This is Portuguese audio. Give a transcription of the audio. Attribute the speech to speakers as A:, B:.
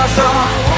A: nossa